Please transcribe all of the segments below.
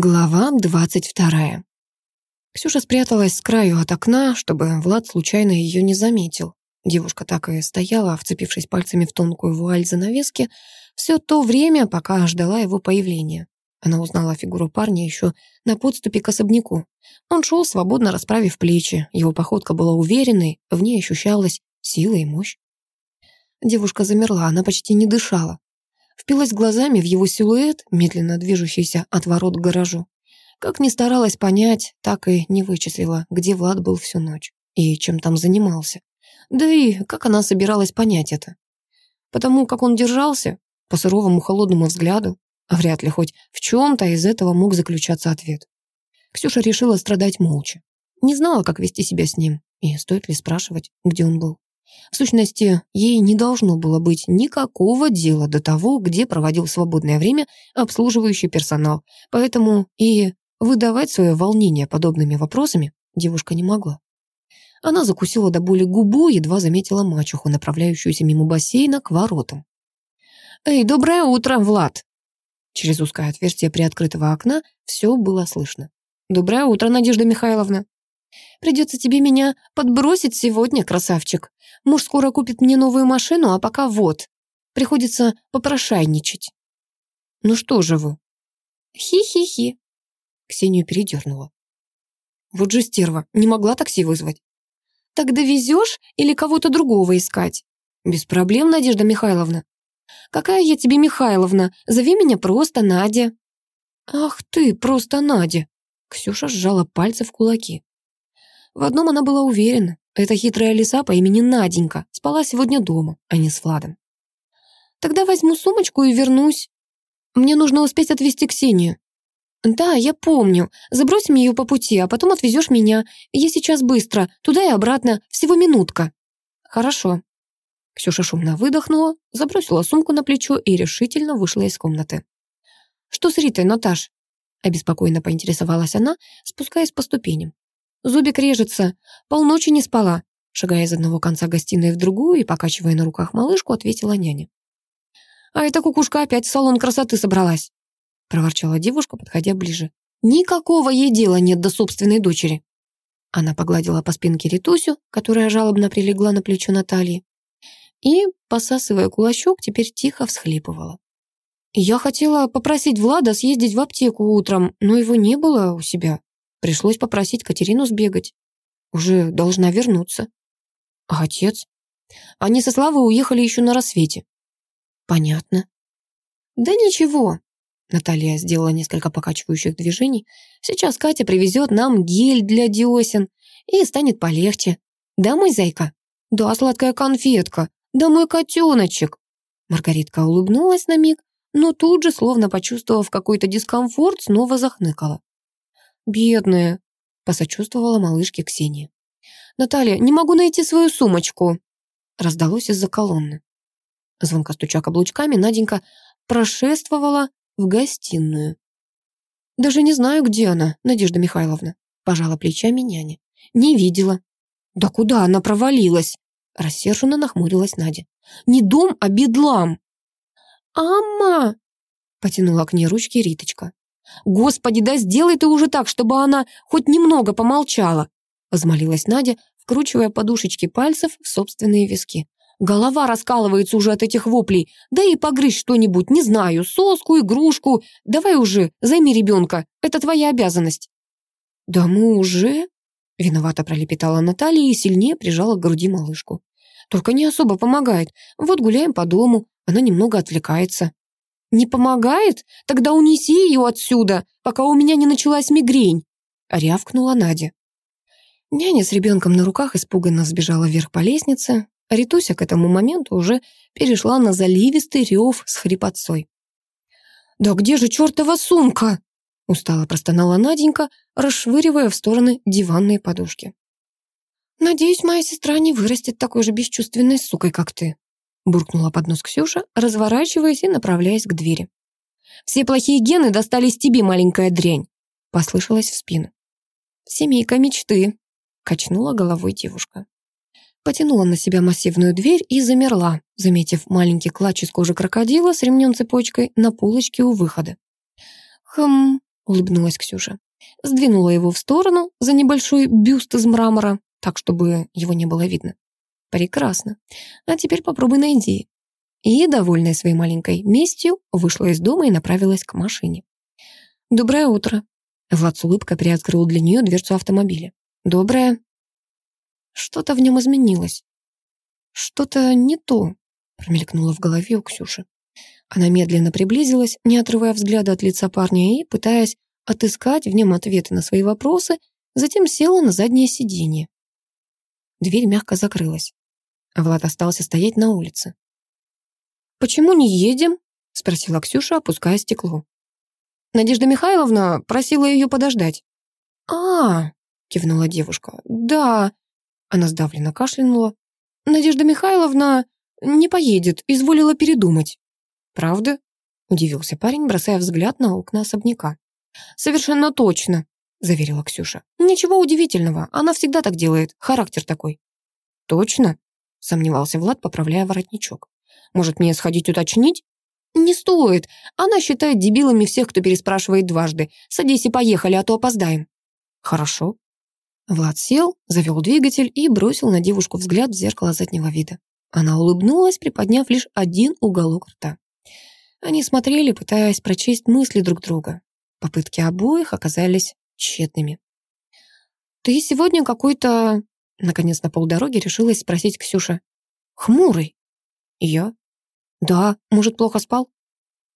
Глава двадцать вторая. Ксюша спряталась с краю от окна, чтобы Влад случайно ее не заметил. Девушка так и стояла, вцепившись пальцами в тонкую вуаль занавески, все то время, пока ждала его появления. Она узнала фигуру парня еще на подступе к особняку. Он шел, свободно расправив плечи, его походка была уверенной, в ней ощущалась сила и мощь. Девушка замерла, она почти не дышала впилась глазами в его силуэт, медленно движущийся от ворот к гаражу. Как ни старалась понять, так и не вычислила, где Влад был всю ночь и чем там занимался. Да и как она собиралась понять это? Потому как он держался, по суровому холодному взгляду, а вряд ли хоть в чем-то из этого мог заключаться ответ. Ксюша решила страдать молча. Не знала, как вести себя с ним, и стоит ли спрашивать, где он был. В сущности, ей не должно было быть никакого дела до того, где проводил свободное время обслуживающий персонал, поэтому и выдавать свое волнение подобными вопросами девушка не могла. Она закусила до боли губу, едва заметила мачеху, направляющуюся мимо бассейна к воротам. «Эй, доброе утро, Влад!» Через узкое отверстие приоткрытого окна все было слышно. «Доброе утро, Надежда Михайловна!» Придется тебе меня подбросить сегодня, красавчик. Муж скоро купит мне новую машину, а пока вот. Приходится попрошайничать. Ну что же вы? Хи-хи-хи. Ксению передернула. Вот же стерва, не могла такси вызвать. Так довезешь или кого-то другого искать? Без проблем, Надежда Михайловна. Какая я тебе Михайловна? Зови меня просто Надя. Ах ты, просто Надя. Ксюша сжала пальцы в кулаки. В одном она была уверена. Эта хитрая лиса по имени Наденька спала сегодня дома, а не с Владом. «Тогда возьму сумочку и вернусь. Мне нужно успеть отвезти Ксению». «Да, я помню. Забросим ее по пути, а потом отвезешь меня. Я сейчас быстро, туда и обратно, всего минутка». «Хорошо». Ксюша шумно выдохнула, забросила сумку на плечо и решительно вышла из комнаты. «Что с Ритой, Наташ?» Обеспокоенно поинтересовалась она, спускаясь по ступеням. Зубик режется. Полночи не спала. Шагая из одного конца гостиной в другую и покачивая на руках малышку, ответила няня. «А эта кукушка опять в салон красоты собралась», проворчала девушка, подходя ближе. «Никакого ей дела нет до собственной дочери». Она погладила по спинке Ритусю, которая жалобно прилегла на плечо Натальи, и, посасывая кулачок, теперь тихо всхлипывала. «Я хотела попросить Влада съездить в аптеку утром, но его не было у себя. Пришлось попросить Катерину сбегать. Уже должна вернуться. А отец? Они со Славой уехали еще на рассвете. Понятно. Да ничего. Наталья сделала несколько покачивающих движений. Сейчас Катя привезет нам гель для диосин, и станет полегче. Да, мой зайка? Да, сладкая конфетка. Да, мой котеночек. Маргаритка улыбнулась на миг, но тут же, словно почувствовав какой-то дискомфорт, снова захныкала. «Бедная», — посочувствовала малышке Ксения. «Наталья, не могу найти свою сумочку», — раздалось из-за колонны. Звонко стуча каблучками, Наденька прошествовала в гостиную. «Даже не знаю, где она, Надежда Михайловна», — пожала плечами няня. «Не видела». «Да куда она провалилась?» — рассерженно нахмурилась Надя. «Не дом, а бедлам». «Ама!» — потянула к ней ручки Риточка. «Господи, да сделай ты уже так, чтобы она хоть немного помолчала!» Возмолилась Надя, вкручивая подушечки пальцев в собственные виски. «Голова раскалывается уже от этих воплей. Да и погрызь что-нибудь, не знаю, соску, игрушку. Давай уже, займи ребенка, это твоя обязанность». «Да мы уже...» Виновато пролепетала Наталья и сильнее прижала к груди малышку. «Только не особо помогает. Вот гуляем по дому, она немного отвлекается». «Не помогает? Тогда унеси ее отсюда, пока у меня не началась мигрень!» — рявкнула Надя. Няня с ребенком на руках испуганно сбежала вверх по лестнице, Ритуся к этому моменту уже перешла на заливистый рев с хрипотцой. «Да где же чертова сумка?» — устало простонала Наденька, расшвыривая в стороны диванные подушки. «Надеюсь, моя сестра не вырастет такой же бесчувственной сукой, как ты», буркнула под нос Ксюша, разворачиваясь и направляясь к двери. «Все плохие гены достались тебе, маленькая дрянь!» послышалась в спину. «Семейка мечты!» качнула головой девушка. Потянула на себя массивную дверь и замерла, заметив маленький клатч из кожи крокодила с ремнем цепочкой на полочке у выхода. «Хм, улыбнулась Ксюша. Сдвинула его в сторону за небольшой бюст из мрамора, так, чтобы его не было видно. Прекрасно. А теперь попробуй найди. И, довольная своей маленькой местью, вышла из дома и направилась к машине. «Доброе утро». Влад с улыбкой приоткрыл для нее дверцу автомобиля. «Доброе». Что-то в нем изменилось. Что-то не то, промелькнуло в голове у Ксюши. Она медленно приблизилась, не отрывая взгляда от лица парня и, пытаясь отыскать в нем ответы на свои вопросы, затем села на заднее сиденье. Дверь мягко закрылась. Влад остался стоять на улице. «Почему не едем?» — спросила Ксюша, опуская стекло. Надежда Михайловна просила ее подождать. «А, — кивнула девушка, — да...» Она сдавленно кашлянула. «Надежда Михайловна не поедет, изволила передумать». «Правда?» — удивился парень, бросая взгляд на окна особняка. «Совершенно точно», — заверила Ксюша. «Ничего удивительного, она всегда так делает, характер такой». «Точно?» — сомневался Влад, поправляя воротничок. «Может, мне сходить уточнить?» «Не стоит. Она считает дебилами всех, кто переспрашивает дважды. Садись и поехали, а то опоздаем». «Хорошо». Влад сел, завел двигатель и бросил на девушку взгляд в зеркало заднего вида. Она улыбнулась, приподняв лишь один уголок рта. Они смотрели, пытаясь прочесть мысли друг друга. Попытки обоих оказались тщетными. «Ты сегодня какой-то...» Наконец на полдороги решилась спросить Ксюша. «Хмурый?» «Я?» «Да, может, плохо спал?»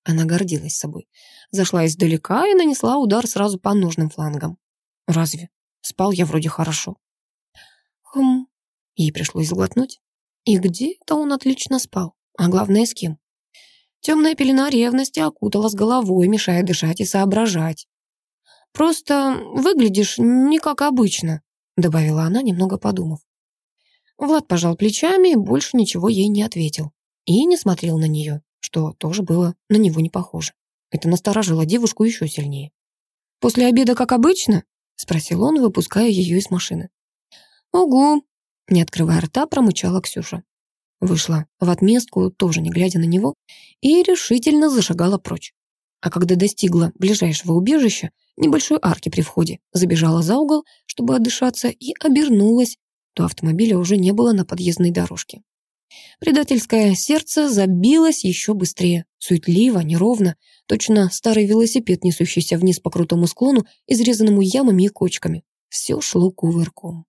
Она гордилась собой. Зашла издалека и нанесла удар сразу по нужным флангам. «Разве? Спал я вроде хорошо». «Хм...» Ей пришлось сглотнуть. И где это он отлично спал? А главное, с кем? Темная пелена ревности окутала с головой, мешая дышать и соображать. «Просто выглядишь не как обычно», — добавила она, немного подумав. Влад пожал плечами и больше ничего ей не ответил. И не смотрел на нее, что тоже было на него не похоже. Это насторожило девушку еще сильнее. «После обеда, как обычно?» — спросил он, выпуская ее из машины. «Угу», — не открывая рта, промычала Ксюша. Вышла в отместку, тоже не глядя на него, и решительно зашагала прочь. А когда достигла ближайшего убежища, небольшой арки при входе, забежала за угол, чтобы отдышаться, и обернулась, то автомобиля уже не было на подъездной дорожке. Предательское сердце забилось еще быстрее, суетливо, неровно, точно старый велосипед, несущийся вниз по крутому склону, изрезанному ямами и кочками. Все шло кувырком.